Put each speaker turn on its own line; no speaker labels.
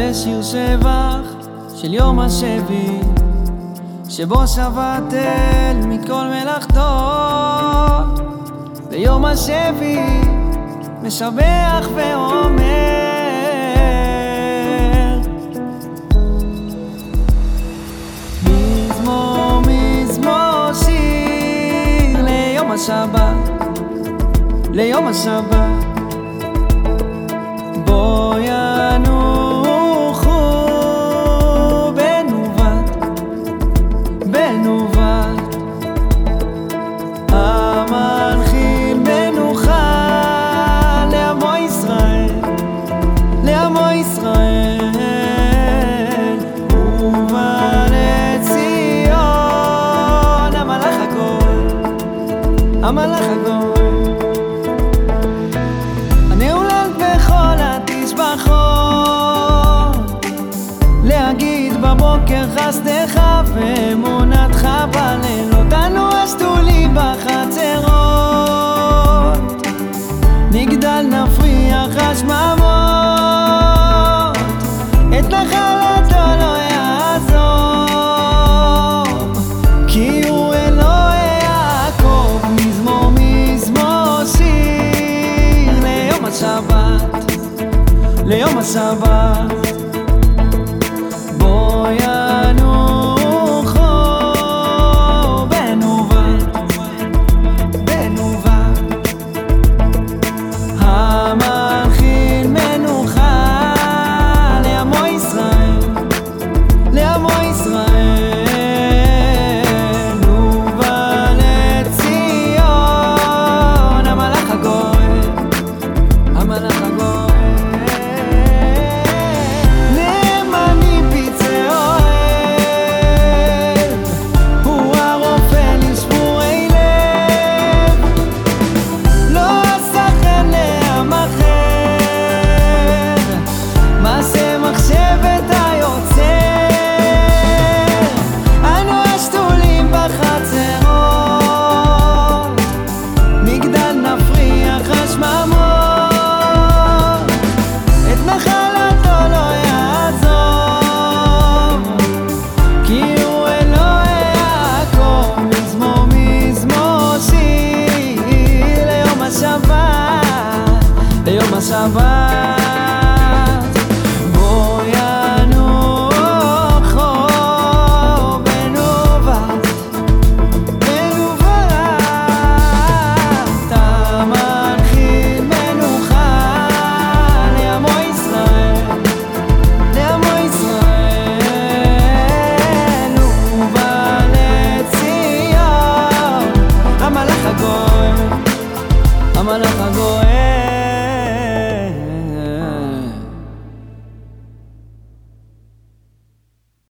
זה שיר שבח של יום השבי, שבו שבת אל מכל מלאכתו. ביום השבי משבח ואומר מזמור מזמור שיר ליום השבת, ליום השבת בוא יא למה לחגוג? הנעולות בכל התשבחות להגיד בבוקר חסדך ואמונתך בלילות אנו הסתולים בחצר Leoma Savas. dança vai.